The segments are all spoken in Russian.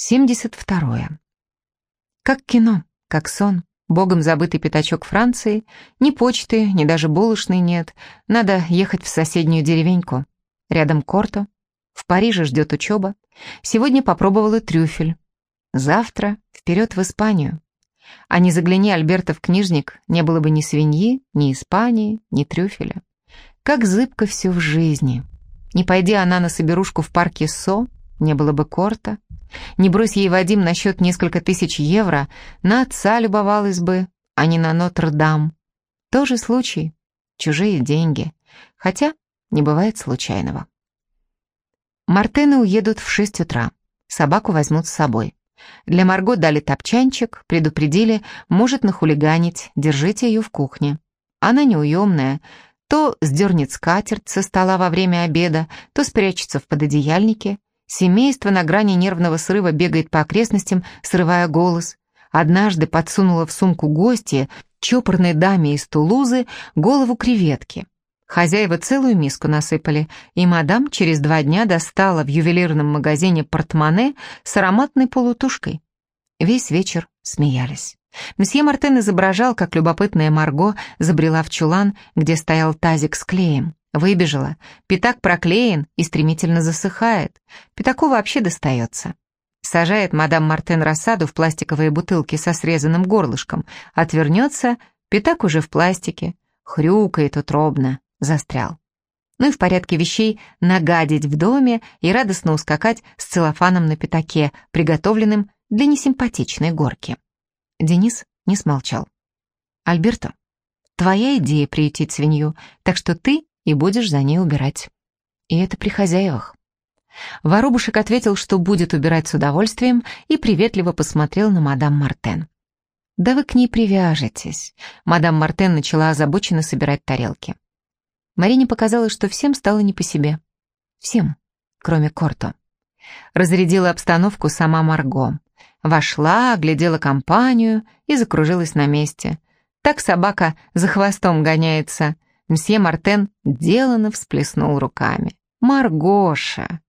72. Как кино, как сон, богом забытый пятачок Франции, ни почты, ни даже булочной нет, надо ехать в соседнюю деревеньку. Рядом Корто, в Париже ждет учеба, сегодня попробовала трюфель. Завтра вперед в Испанию. А не загляни Альберта в книжник, не было бы ни свиньи, ни Испании, ни трюфеля. Как зыбко все в жизни. Не пойди она на соберушку в парке Со, не было бы Корта, не брось ей Вадим на счет несколько тысяч евро, на отца любовалась бы, а не на Нотр-Дам. Тоже случай, чужие деньги. Хотя не бывает случайного. Мартены уедут в шесть утра. Собаку возьмут с собой. Для Марго дали топчанчик, предупредили, может нахулиганить, держите ее в кухне. Она неуемная, то сдернет скатерть со стола во время обеда, то спрячется в пододеяльнике, Семейство на грани нервного срыва бегает по окрестностям, срывая голос. Однажды подсунула в сумку гостья, чопорной даме из Тулузы, голову креветки. Хозяева целую миску насыпали, и мадам через два дня достала в ювелирном магазине портмоне с ароматной полутушкой. Весь вечер смеялись. Месье Мартен изображал, как любопытная Марго забрела в чулан, где стоял тазик с клеем. Выбежала. Пятак проклеен и стремительно засыхает. Пятаку вообще достается. Сажает мадам Мартен рассаду в пластиковые бутылки со срезанным горлышком. Отвернется, пятак уже в пластике. Хрюкает утробно. Застрял. Ну и в порядке вещей нагадить в доме и радостно ускакать с целлофаном на пятаке, приготовленным для несимпатичной горки. Денис не смолчал. «Альберто, твоя идея приютить свинью, так что ты и будешь за ней убирать. И это при хозяевах. Воробушек ответил, что будет убирать с удовольствием, и приветливо посмотрел на мадам Мартен. «Да вы к ней привяжетесь», — мадам Мартен начала озабоченно собирать тарелки. Марине показалось, что всем стало не по себе. Всем, кроме Корто. Разрядила обстановку сама Марго. Вошла, оглядела компанию и закружилась на месте. Так собака за хвостом гоняется — Мсье Мартен деланно всплеснул руками. «Маргоша!»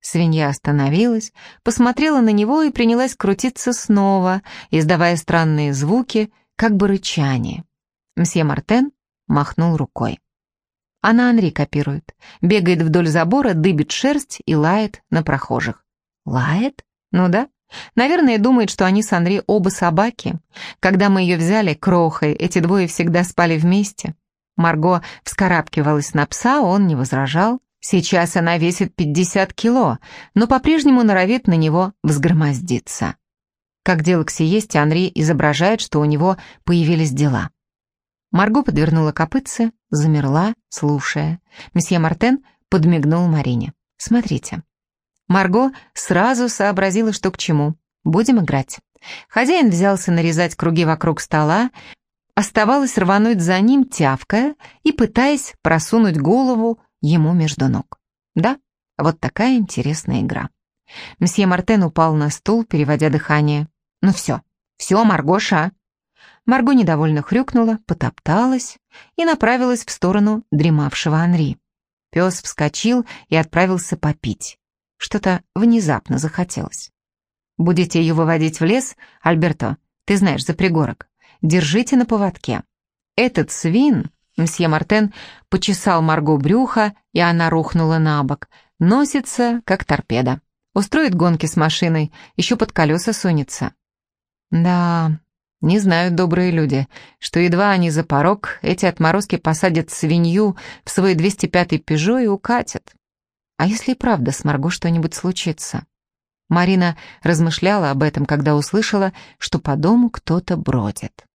Свинья остановилась, посмотрела на него и принялась крутиться снова, издавая странные звуки, как бы рычание. Мсье Мартен махнул рукой. Она Анри копирует. Бегает вдоль забора, дыбит шерсть и лает на прохожих. Лает? Ну да. Наверное, думает, что они с Анри оба собаки. Когда мы ее взяли, крохой, эти двое всегда спали вместе. Марго вскарабкивалась на пса, он не возражал. Сейчас она весит 50 кило, но по-прежнему норовит на него взгромоздиться. Как дело к сиесте, Анри изображает, что у него появились дела. Марго подвернула копытце, замерла, слушая. Месье Мартен подмигнул Марине. «Смотрите». Марго сразу сообразила, что к чему. «Будем играть». Хозяин взялся нарезать круги вокруг стола, Оставалось рвануть за ним, тявкая и пытаясь просунуть голову ему между ног. Да, вот такая интересная игра. Мсье Мартен упал на стул, переводя дыхание. «Ну все, все, Маргоша!» Марго недовольно хрюкнула, потопталась и направилась в сторону дремавшего Анри. Пес вскочил и отправился попить. Что-то внезапно захотелось. «Будете ее выводить в лес, Альберто? Ты знаешь, за пригорок держите на поводке. Этот свин, мсье Мартен почесал Марго брюха, и она рухнула на бок, носится, как торпеда. Устроит гонки с машиной, еще под колеса сунется. Да, не знают добрые люди, что едва они за порог, эти отморозки посадят свинью в свой 205-й «Пежо» и укатят. А если и правда с Марго что-нибудь случится? Марина размышляла об этом, когда услышала, что по дому кто-то бродит.